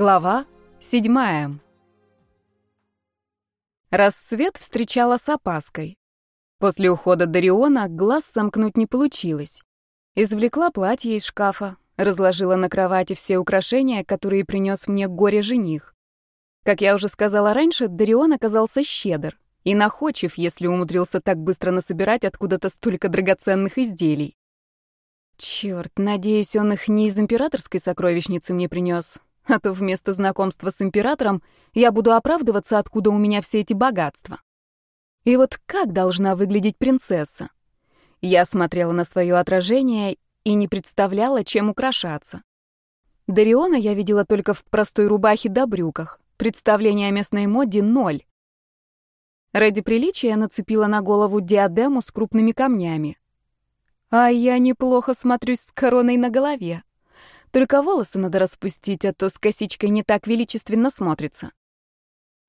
Глава седьмая. Рассвет встречала с опаской. После ухода Дариона глаз сомкнуть не получилось. Извлекла платье из шкафа, разложила на кровати все украшения, которые принес мне горе-жених. Как я уже сказала раньше, Дарион оказался щедр и находчив, если умудрился так быстро насобирать откуда-то столько драгоценных изделий. Черт, надеюсь, он их не из императорской сокровищницы мне принес, а то вместо знакомства с императором я буду оправдываться, откуда у меня все эти богатства. И вот как должна выглядеть принцесса? Я смотрела на свое отражение и не представляла, чем украшаться. Дариона я видела только в простой рубахе да брюках. Представление о местной моде — ноль. Ради приличия нацепила на голову диадему с крупными камнями. А я неплохо смотрюсь с короной на голове. Только волосы надо распустить, а то с косичкой не так величественно смотрится.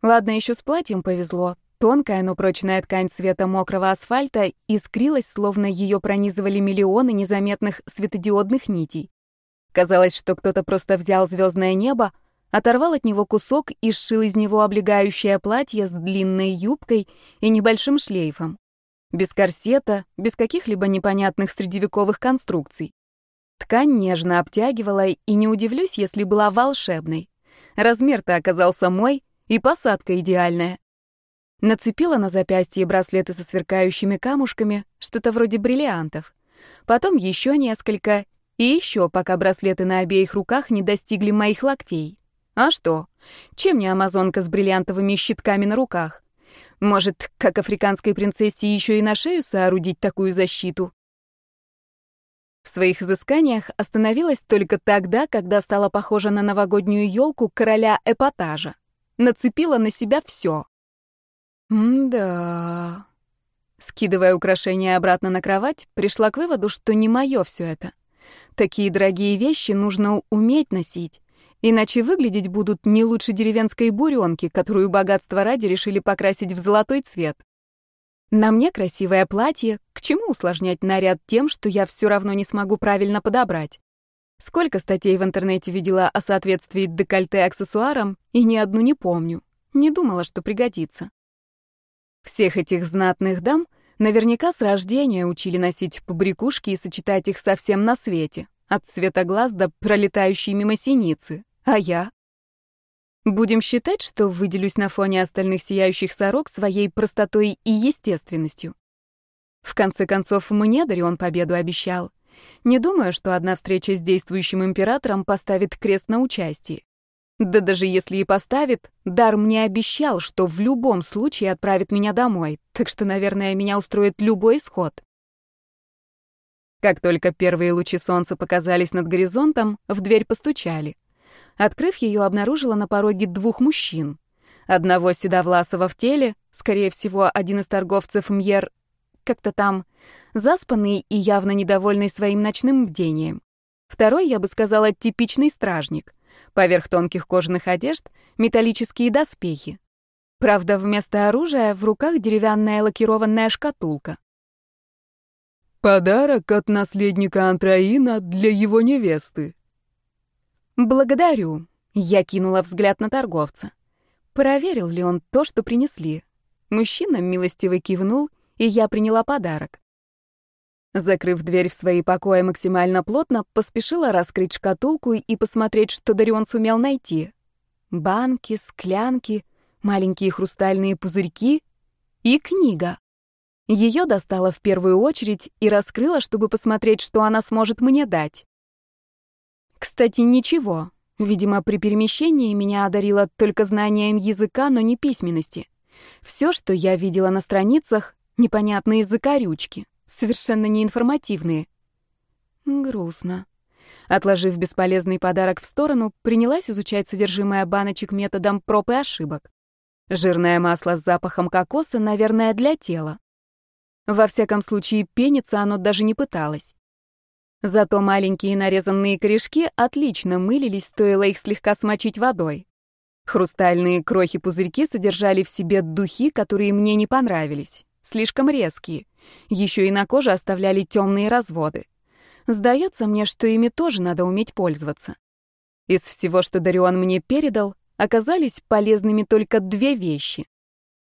Ладно, еще с платьем повезло. Тонкая, но прочная ткань цвета мокрого асфальта искрилась, словно ее пронизывали миллионы незаметных светодиодных нитей. Казалось, что кто-то просто взял звездное небо, оторвал от него кусок и сшил из него облегающее платье с длинной юбкой и небольшим шлейфом. Без корсета, без каких-либо непонятных средневековых конструкций. Ткань нежно обтягивала, и не удивлюсь, если была волшебной. Размер-то оказался мой, и посадка идеальная. Нацепила на запястье браслеты со сверкающими камушками, что-то вроде бриллиантов. Потом еще несколько, и еще, пока браслеты на обеих руках не достигли моих локтей. А что? Чем не амазонка с бриллиантовыми щитками на руках? Может, как африканской принцессе еще и на шею соорудить такую защиту? Своих изысканиях остановилась только тогда, когда стала похожа на новогоднюю елку короля эпатажа. Нацепила на себя все. М-да. Скидывая украшения обратно на кровать, пришла к выводу, что не мое все это. Такие дорогие вещи нужно уметь носить, иначе выглядеть будут не лучше деревенской буренки, которую богатство ради решили покрасить в золотой цвет. На мне красивое платье, к чему усложнять наряд тем, что я все равно не смогу правильно подобрать? Сколько статей в интернете видела о соответствии декольте аксессуарам, и ни одну не помню. Не думала, что пригодится. Всех этих знатных дам наверняка с рождения учили носить побрякушки и сочетать их совсем на свете, от цвета глаз до пролетающей мимо синицы. А я? Будем считать, что выделюсь на фоне остальных сияющих сорок своей простотой и естественностью. В конце концов, мне Дарион победу обещал. Не думаю, что одна встреча с действующим императором поставит крест на участии. Да даже если и поставит, Дар мне обещал, что в любом случае отправит меня домой, так что, наверное, меня устроит любой исход. Как только первые лучи солнца показались над горизонтом, в дверь постучали. Открыв ее, обнаружила на пороге двух мужчин. Одного седовласого в теле, скорее всего, один из торговцев Мьер, как-то там, заспанный и явно недовольный своим ночным бдением. Второй, я бы сказала, типичный стражник. Поверх тонких кожаных одежд — металлические доспехи. Правда, вместо оружия в руках деревянная лакированная шкатулка. «Подарок от наследника Антраина для его невесты». «Благодарю», — я кинула взгляд на торговца. Проверил ли он то, что принесли? Мужчина милостиво кивнул, и я приняла подарок. Закрыв дверь в свои покои максимально плотно, поспешила раскрыть шкатулку и посмотреть, что Дарион сумел найти. Банки, склянки, маленькие хрустальные пузырьки и книга. Ее достала в первую очередь и раскрыла, чтобы посмотреть, что она сможет мне дать. Кстати, ничего. Видимо, при перемещении меня одарило только знанием языка, но не письменности. Все, что я видела на страницах, непонятные закорючки совершенно неинформативные. Грустно. Отложив бесполезный подарок в сторону, принялась изучать содержимое баночек методом проб и ошибок. Жирное масло с запахом кокоса, наверное, для тела. Во всяком случае, пениться оно даже не пыталось. Зато маленькие нарезанные корешки отлично мылились, стоило их слегка смочить водой. Хрустальные крохи-пузырьки содержали в себе духи, которые мне не понравились. Слишком резкие. Еще и на коже оставляли темные разводы. Сдается мне, что ими тоже надо уметь пользоваться. Из всего, что Дарион мне передал, оказались полезными только две вещи.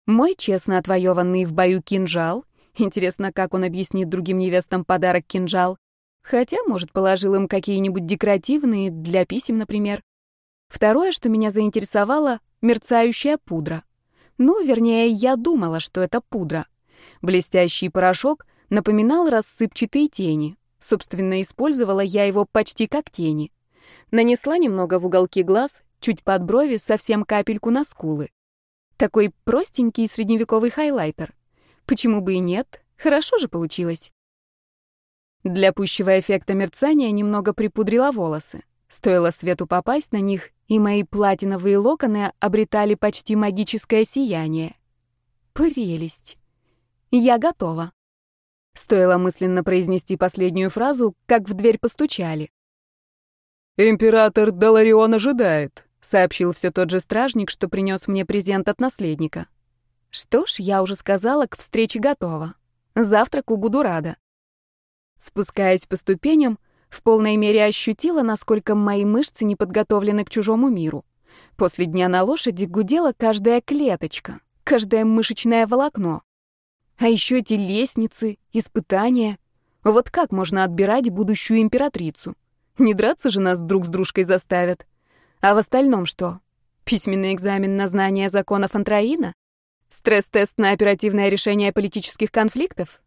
Мой честно отвоеванный в бою кинжал. Интересно, как он объяснит другим невестам подарок кинжал. Хотя, может, положил им какие-нибудь декоративные, для писем, например. Второе, что меня заинтересовало — мерцающая пудра. Ну, вернее, я думала, что это пудра. Блестящий порошок напоминал рассыпчатые тени. Собственно, использовала я его почти как тени. Нанесла немного в уголки глаз, чуть под брови, совсем капельку на скулы. Такой простенький средневековый хайлайтер. Почему бы и нет? Хорошо же получилось. Для пущего эффекта мерцания немного припудрила волосы. Стоило свету попасть на них, и мои платиновые локоны обретали почти магическое сияние. Прелесть. Я готова. Стоило мысленно произнести последнюю фразу, как в дверь постучали. «Император Даларион ожидает», — сообщил все тот же стражник, что принес мне презент от наследника. Что ж, я уже сказала, к встрече готова. Завтраку буду рада. Спускаясь по ступеням, в полной мере ощутила, насколько мои мышцы не подготовлены к чужому миру. После дня на лошади гудела каждая клеточка, каждое мышечное волокно. А еще эти лестницы, испытания. Вот как можно отбирать будущую императрицу? Не драться же нас друг с дружкой заставят. А в остальном что? Письменный экзамен на знание законов Антраина? Стресс-тест на оперативное решение политических конфликтов?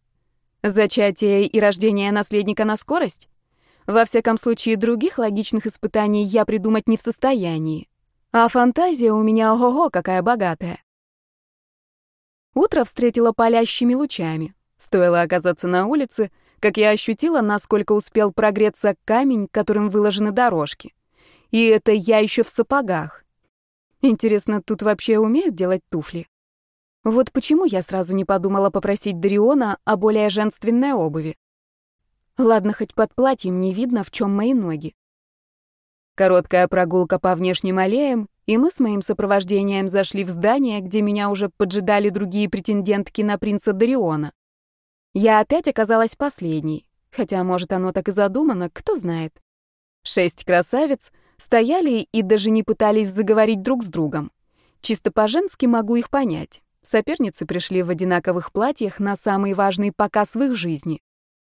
Зачатие и рождение наследника на скорость? Во всяком случае, других логичных испытаний я придумать не в состоянии. А фантазия у меня ого-го какая богатая. Утро встретило палящими лучами. Стоило оказаться на улице, как я ощутила, насколько успел прогреться камень, которым выложены дорожки. И это я еще в сапогах. Интересно, тут вообще умеют делать туфли? Вот почему я сразу не подумала попросить Дариона о более женственной обуви. Ладно, хоть под платьем не видно, в чем мои ноги. Короткая прогулка по внешним аллеям, и мы с моим сопровождением зашли в здание, где меня уже поджидали другие претендентки на принца Дариона. Я опять оказалась последней, хотя, может, оно так и задумано, кто знает. Шесть красавиц стояли и даже не пытались заговорить друг с другом. Чисто по-женски могу их понять. Соперницы пришли в одинаковых платьях на самый важный показ в их жизни.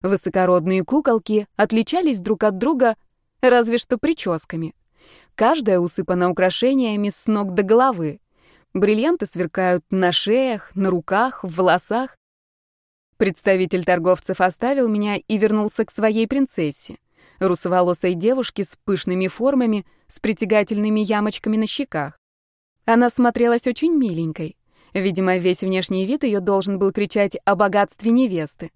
Высокородные куколки отличались друг от друга разве что прическами. Каждая усыпана украшениями с ног до головы. Бриллианты сверкают на шеях, на руках, в волосах. Представитель торговцев оставил меня и вернулся к своей принцессе. Русоволосой девушке с пышными формами, с притягательными ямочками на щеках. Она смотрелась очень миленькой. Видимо, весь внешний вид ее должен был кричать о богатстве невесты.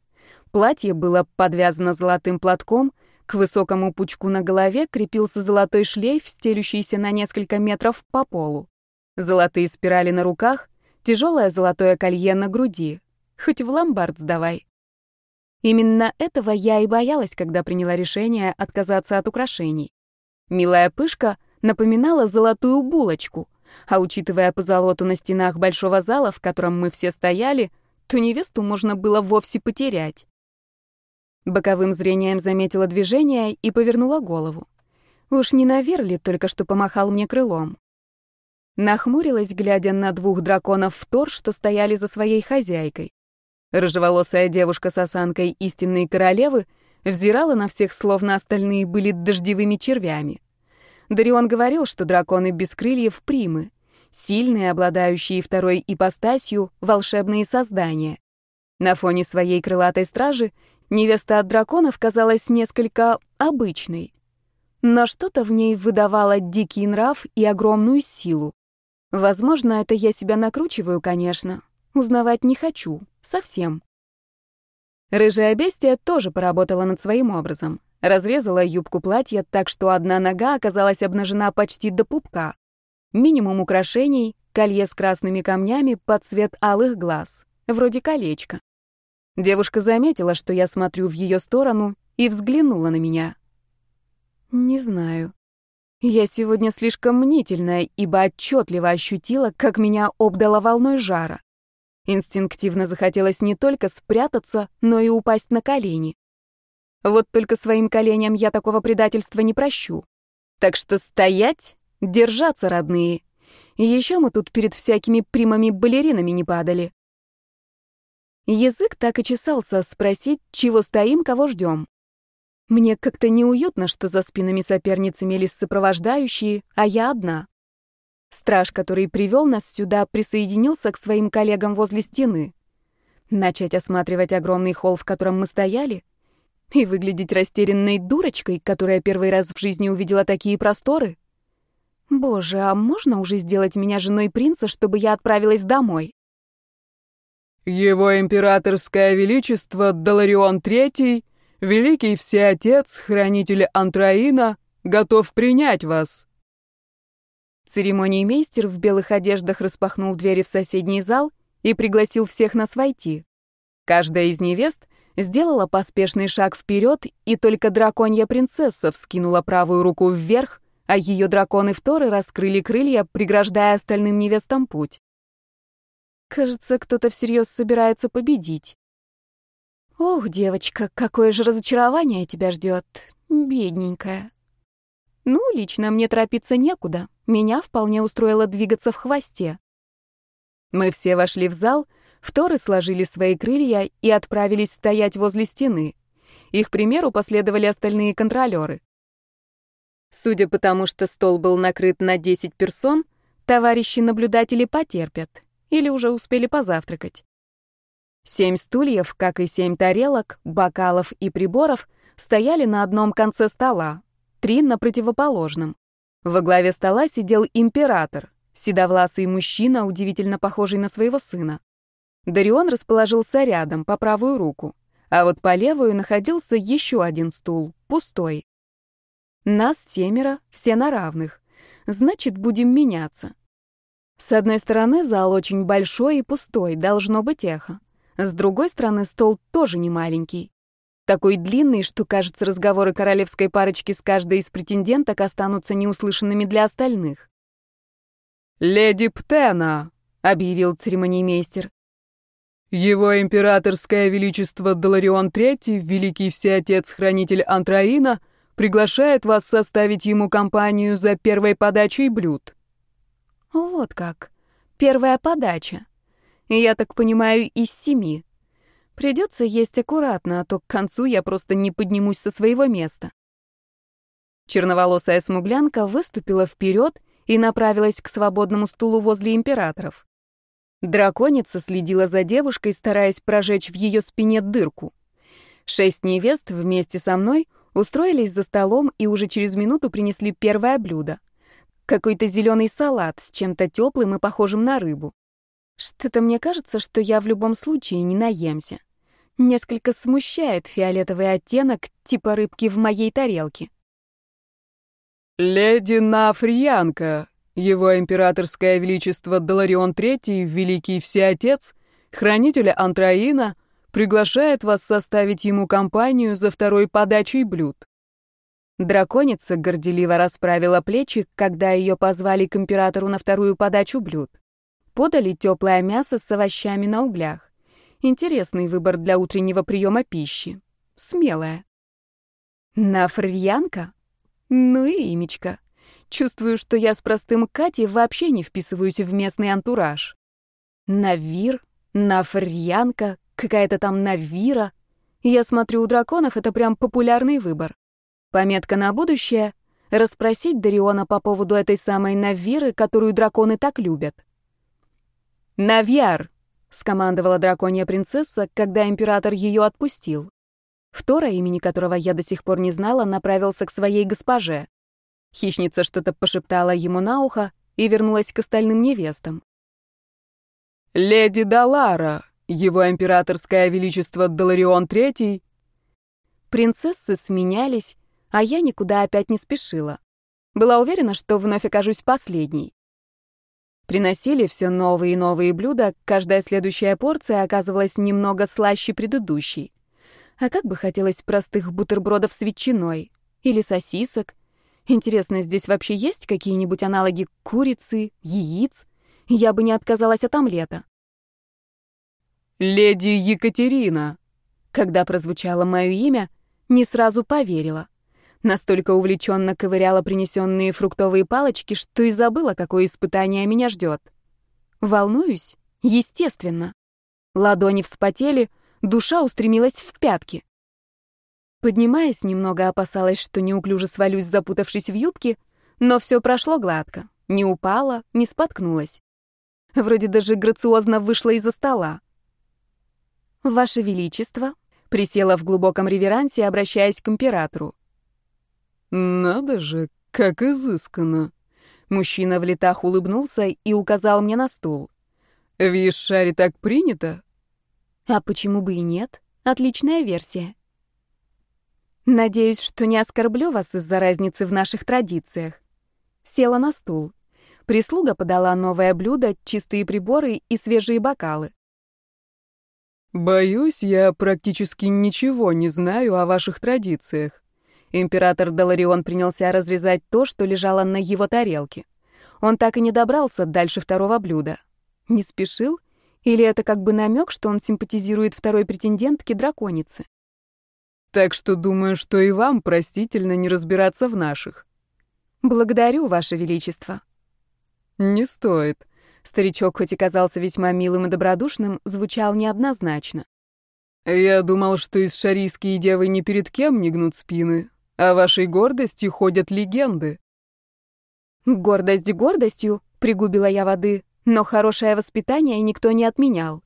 Платье было подвязано золотым платком, к высокому пучку на голове крепился золотой шлейф, стелющийся на несколько метров по полу. Золотые спирали на руках, тяжелое золотое колье на груди. Хоть в ломбард сдавай. Именно этого я и боялась, когда приняла решение отказаться от украшений. Милая пышка напоминала золотую булочку, а учитывая позолоту на стенах большого зала, в котором мы все стояли, то невесту можно было вовсе потерять. Боковым зрением заметила движение и повернула голову. Уж не Наверли только что помахал мне крылом. Нахмурилась, глядя на двух драконов в тор, что стояли за своей хозяйкой. Рыжеволосая девушка с осанкой истинной королевы взирала на всех, словно остальные были дождевыми червями. Дарион говорил, что драконы без крыльев примы, сильные, обладающие второй ипостасью, волшебные создания. На фоне своей крылатой стражи Невеста от драконов казалась несколько обычной, но что-то в ней выдавало дикий нрав и огромную силу. Возможно, это я себя накручиваю, конечно. Узнавать не хочу. Совсем. Рыжая бестия тоже поработала над своим образом. Разрезала юбку платья так, что одна нога оказалась обнажена почти до пупка. Минимум украшений, колье с красными камнями под цвет алых глаз, вроде колечка. Девушка заметила, что я смотрю в ее сторону, и взглянула на меня. Не знаю. Я сегодня слишком мнительная, ибо отчетливо ощутила, как меня обдало волной жара. Инстинктивно захотелось не только спрятаться, но и упасть на колени. Вот только своим коленям я такого предательства не прощу. Так что стоять, держаться, родные. И еще мы тут перед всякими примами-балеринами не падали. Язык так и чесался спросить, чего стоим, кого ждем. Мне как-то неуютно, что за спинами соперниц имелись сопровождающие, а я одна. Страж, который привел нас сюда, присоединился к своим коллегам возле стены. Начать осматривать огромный холл, в котором мы стояли, и выглядеть растерянной дурочкой, которая первый раз в жизни увидела такие просторы? Боже, а можно уже сделать меня женой принца, чтобы я отправилась домой? Его императорское величество Даларион III, великий всеотец, хранитель Антраина, готов принять вас. Церемониймейстер в белых одеждах распахнул двери в соседний зал и пригласил всех нас войти. Каждая из невест сделала поспешный шаг вперед, и только драконья принцесса вскинула правую руку вверх, а ее драконы вторы раскрыли крылья, преграждая остальным невестам путь. Кажется, кто-то всерьез собирается победить. Ох, девочка, какое же разочарование тебя ждет, бедненькая. Ну, лично мне торопиться некуда. Меня вполне устроило двигаться в хвосте. Мы все вошли в зал, вторы сложили свои крылья и отправились стоять возле стены. Их примеру последовали остальные контролеры. Судя по тому, что стол был накрыт на 10 персон, товарищи-наблюдатели потерпят или уже успели позавтракать. Семь стульев, как и семь тарелок, бокалов и приборов, стояли на одном конце стола, три на противоположном. Во главе стола сидел император, седовласый мужчина, удивительно похожий на своего сына. Дарион расположился рядом, по правую руку, а вот по левую находился еще один стул, пустой. Нас семеро, все на равных. Значит, будем меняться. С одной стороны, зал очень большой и пустой, должно быть эхо. С другой стороны, стол тоже не маленький. Такой длинный, что, кажется, разговоры королевской парочки с каждой из претенденток останутся неуслышанными для остальных. «Леди Птена», — объявил церемониймейстер. «Его императорское величество Даларион III, великий всеотец-хранитель Антраина, приглашает вас составить ему компанию за первой подачей блюд». Вот как. Первая подача. Я так понимаю, из семи. Придется есть аккуратно, а то к концу я просто не поднимусь со своего места. Черноволосая смуглянка выступила вперед и направилась к свободному стулу возле императоров. Драконица следила за девушкой, стараясь прожечь в ее спине дырку. Шесть невест вместе со мной устроились за столом и уже через минуту принесли первое блюдо. Какой-то зеленый салат с чем-то теплым и похожим на рыбу. Что-то мне кажется, что я в любом случае не наемся. Несколько смущает фиолетовый оттенок типа рыбки в моей тарелке. «Леди Нафриянка, его императорское величество Даларион III, великий всеотец, хранитель Антраина, приглашает вас составить ему компанию за второй подачей блюд». Драконица горделиво расправила плечи, когда ее позвали к императору на вторую подачу блюд. Подали теплое мясо с овощами на углях. Интересный выбор для утреннего приема пищи. Смелая. Нафрьянка? Ну и имечка. Чувствую, что я с простым Катей вообще не вписываюсь в местный антураж. Навир, нафрьянка, какая-то там навира. Я смотрю, у драконов это прям популярный выбор. Пометка на будущее — расспросить Дариона по поводу этой самой навиры, которую драконы так любят. «Навьяр!» — скомандовала драконья принцесса, когда император ее отпустил. Втора, имени которого я до сих пор не знала, направился к своей госпоже. Хищница что-то пошептала ему на ухо и вернулась к остальным невестам. «Леди Далара, его императорское величество Даларион III...» Принцессы сменялись, а я никуда опять не спешила. Была уверена, что вновь окажусь последней. Приносили все новые и новые блюда, каждая следующая порция оказывалась немного слаще предыдущей. А как бы хотелось простых бутербродов с ветчиной или сосисок. Интересно, здесь вообще есть какие-нибудь аналоги курицы, яиц? Я бы не отказалась от омлета. «Леди Екатерина!» Когда прозвучало мое имя, не сразу поверила. Настолько увлеченно ковыряла принесенные фруктовые палочки, что и забыла, какое испытание меня ждет. Волнуюсь? Естественно. Ладони вспотели, душа устремилась в пятки. Поднимаясь, немного опасалась, что неуклюже свалюсь, запутавшись в юбке, но все прошло гладко. Не упала, не споткнулась. Вроде даже грациозно вышла из-за стола. «Ваше Величество», — присела в глубоком реверансе, обращаясь к императору. «Надо же, как изысканно!» Мужчина в летах улыбнулся и указал мне на стул. «В Ешаре так принято?» «А почему бы и нет? Отличная версия». «Надеюсь, что не оскорблю вас из-за разницы в наших традициях». Села на стул. Прислуга подала новое блюдо, чистые приборы и свежие бокалы. «Боюсь, я практически ничего не знаю о ваших традициях». Император Даларион принялся разрезать то, что лежало на его тарелке. Он так и не добрался дальше второго блюда. Не спешил? Или это как бы намек, что он симпатизирует второй претендентке драконицы? Так что думаю, что и вам простительно не разбираться в наших. Благодарю, Ваше Величество. Не стоит. Старичок, хоть и казался весьма милым и добродушным, звучал неоднозначно. Я думал, что из шарийские девы ни перед кем не гнут спины, а вашей гордостью ходят легенды. Гордость гордостью, пригубила я воды, но хорошее воспитание никто не отменял.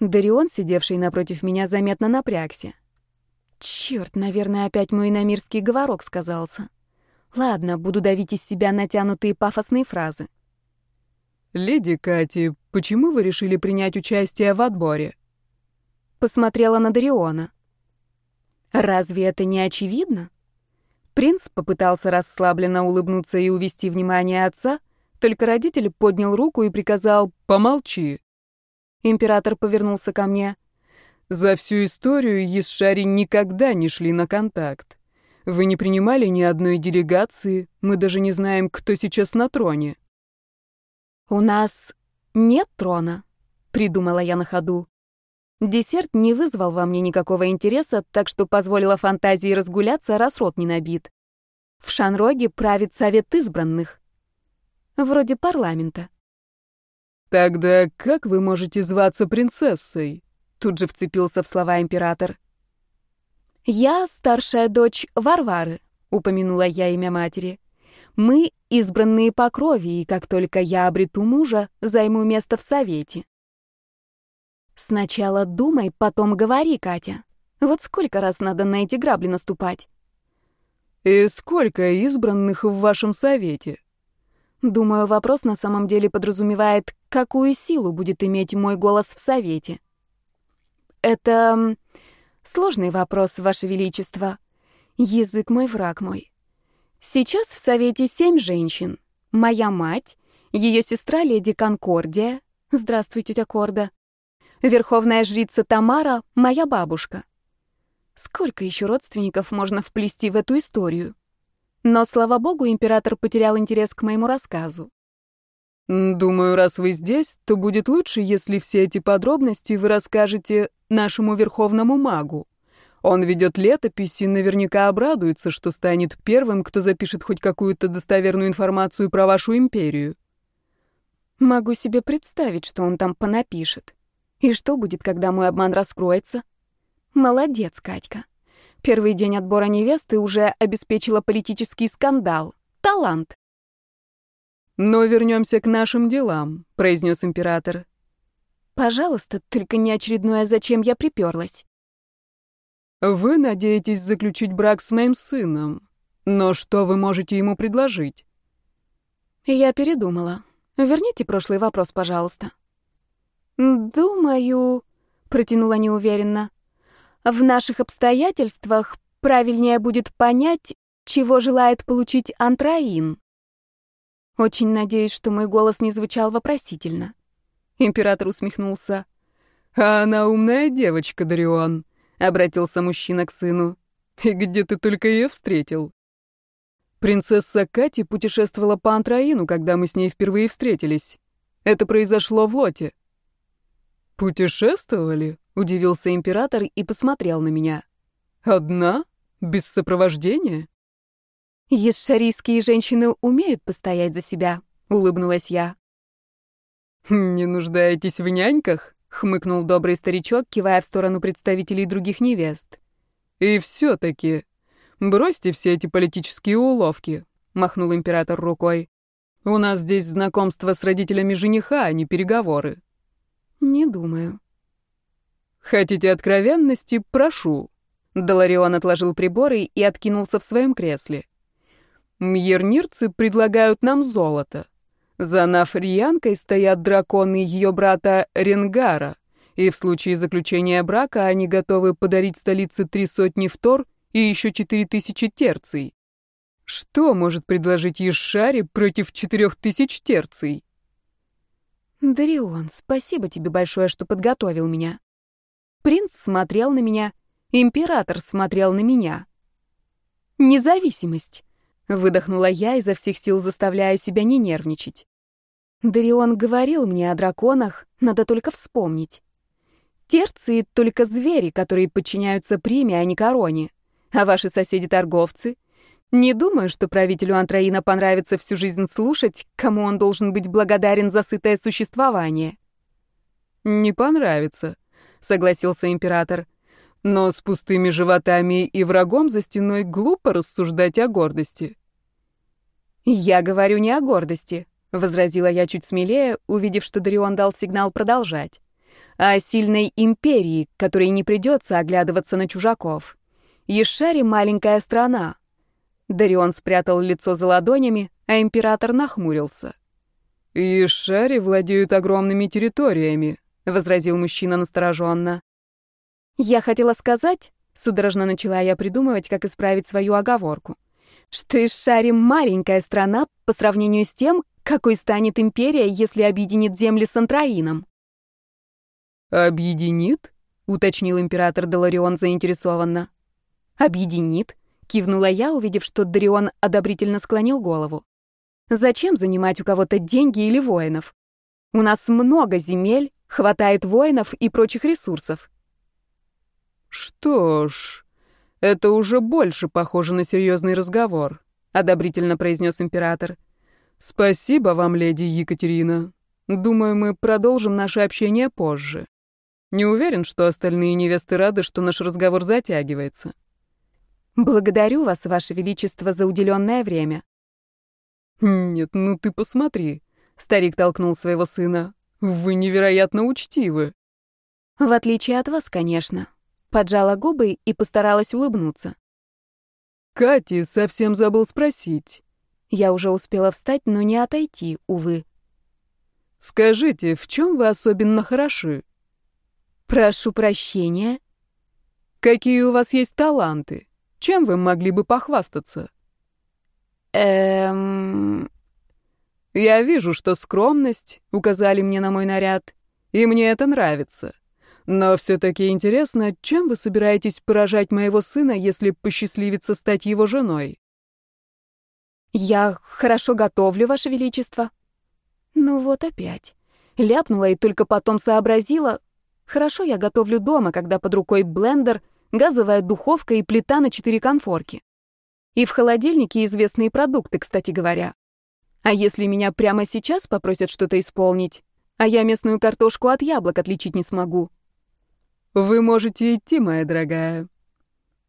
Дарион, сидевший напротив меня, заметно напрягся. Черт, наверное, опять мой иномирский говорок сказался. Ладно, буду давить из себя натянутые пафосные фразы. «Леди Кати, почему вы решили принять участие в отборе?» Посмотрела на Дариона. «Разве это не очевидно?» Принц попытался расслабленно улыбнуться и увести внимание отца, только родитель поднял руку и приказал «помолчи». Император повернулся ко мне. «За всю историю Есшари никогда не шли на контакт. Вы не принимали ни одной делегации, мы даже не знаем, кто сейчас на троне». «У нас нет трона», — придумала я на ходу. Десерт не вызвал во мне никакого интереса, так что позволила фантазии разгуляться, раз рот не набит. В Шанроге правит совет избранных. Вроде парламента. «Тогда как вы можете зваться принцессой?» Тут же вцепился в слова император. «Я старшая дочь Варвары», — упомянула я имя матери. Мы избранные по крови, и как только я обрету мужа, займу место в совете. Сначала думай, потом говори, Катя. Вот сколько раз надо на эти грабли наступать? И сколько избранных в вашем совете? Думаю, вопрос на самом деле подразумевает, какую силу будет иметь мой голос в совете. Это сложный вопрос, Ваше Величество. Язык мой, враг мой. Сейчас в Совете семь женщин. Моя мать, ее сестра леди Конкордия, здравствуй, тетя Корда, верховная жрица Тамара, моя бабушка. Сколько еще родственников можно вплести в эту историю? Но, слава богу, император потерял интерес к моему рассказу. «Думаю, раз вы здесь, то будет лучше, если все эти подробности вы расскажете нашему верховному магу», он ведет летопись и наверняка обрадуется, что станет первым, кто запишет хоть какую-то достоверную информацию про вашу империю. Могу себе представить, что он там понапишет. И что будет, когда мой обман раскроется? Молодец, Катька. Первый день отбора невесты уже обеспечила политический скандал. Талант. «Но вернемся к нашим делам», — произнес император. «Пожалуйста, только не очередное, зачем я приперлась». Вы надеетесь заключить брак с моим сыном. Но что вы можете ему предложить? Я передумала. Верните прошлый вопрос, пожалуйста. Думаю, протянула неуверенно. В наших обстоятельствах правильнее будет понять, чего желает получить Антраин. Очень надеюсь, что мой голос не звучал вопросительно. Император усмехнулся. А она умная девочка, Дарион. — обратился мужчина к сыну. «И где ты только ее встретил?» Принцесса Кати путешествовала по Антраину, когда мы с ней впервые встретились. Это произошло в Лоте. «Путешествовали?» — удивился император и посмотрел на меня. «Одна? Без сопровождения?» Ешарийские женщины умеют постоять за себя, улыбнулась я. Не нуждаетесь в няньках? хмыкнул добрый старичок, кивая в сторону представителей других невест. И все-таки бросьте все эти политические уловки, махнул император рукой. У нас здесь знакомство с родителями жениха, а не переговоры. Не думаю. Хотите откровенности? Прошу. Доларион отложил приборы и откинулся в своем кресле. Мьернирцы предлагают нам золото. За Нафриянкой стоят драконы ее брата Ренгара, и в случае заключения брака они готовы подарить столице три сотни втор и еще четыре тысячи терций. Что может предложить Ешари против четырех тысяч терций? Дарион, спасибо тебе большое, что подготовил меня. Принц смотрел на меня, император смотрел на меня. Независимость. Выдохнула я, изо всех сил заставляя себя не нервничать. Дарион говорил мне о драконах, надо только вспомнить. Терции — только звери, которые подчиняются приме, а не короне. А ваши соседи-торговцы? Не думаю, что правителю Антраина понравится всю жизнь слушать, кому он должен быть благодарен за сытое существование. «Не понравится», — согласился император. Но с пустыми животами и врагом за стеной глупо рассуждать о гордости. «Я говорю не о гордости», — возразила я чуть смелее, увидев, что Дарион дал сигнал продолжать, «а о сильной империи, которой не придется оглядываться на чужаков. Ешари — маленькая страна». Дарион спрятал лицо за ладонями, а император нахмурился. «Ешари владеют огромными территориями», — возразил мужчина настороженно. Я хотела сказать, судорожно начала я придумывать, как исправить свою оговорку, что Ишари маленькая страна по сравнению с тем, какой станет империя, если объединит земли с Антраином. «Объединит?» — уточнил император Доларион заинтересованно. «Объединит?» — кивнула я, увидев, что Дарион одобрительно склонил голову. «Зачем занимать у кого-то деньги или воинов? У нас много земель, хватает воинов и прочих ресурсов. «Что ж, это уже больше похоже на серьезный разговор», — одобрительно произнес император. «Спасибо вам, леди Екатерина. Думаю, мы продолжим наше общение позже. Не уверен, что остальные невесты рады, что наш разговор затягивается». «Благодарю вас, ваше величество, за уделенное время». «Нет, ну ты посмотри», — старик толкнул своего сына. «Вы невероятно учтивы». «В отличие от вас, конечно», Поджала губы и постаралась улыбнуться. «Кати, совсем забыл спросить». Я уже успела встать, но не отойти, увы. «Скажите, в чем вы особенно хороши?» «Прошу прощения». «Какие у вас есть таланты? Чем вы могли бы похвастаться?» «Эм...» «Я вижу, что скромность, указали мне на мой наряд, и мне это нравится. Но все-таки интересно, чем вы собираетесь поражать моего сына, если посчастливится стать его женой? Я хорошо готовлю, Ваше Величество. Ну вот опять. Ляпнула и только потом сообразила. Хорошо я готовлю дома, когда под рукой блендер, газовая духовка и плита на четыре конфорки. И в холодильнике известные продукты, кстати говоря. А если меня прямо сейчас попросят что-то исполнить, а я местную картошку от яблок отличить не смогу, «Вы можете идти, моя дорогая».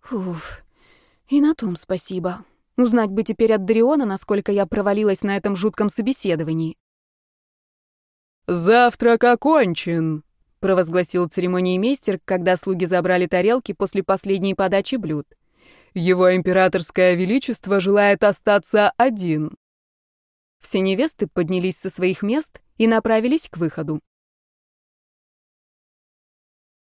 Уф, и на том спасибо. Узнать бы теперь от Дриона, насколько я провалилась на этом жутком собеседовании. «Завтрак окончен», — провозгласил церемониймейстер, когда слуги забрали тарелки после последней подачи блюд. «Его императорское величество желает остаться один». Все невесты поднялись со своих мест и направились к выходу.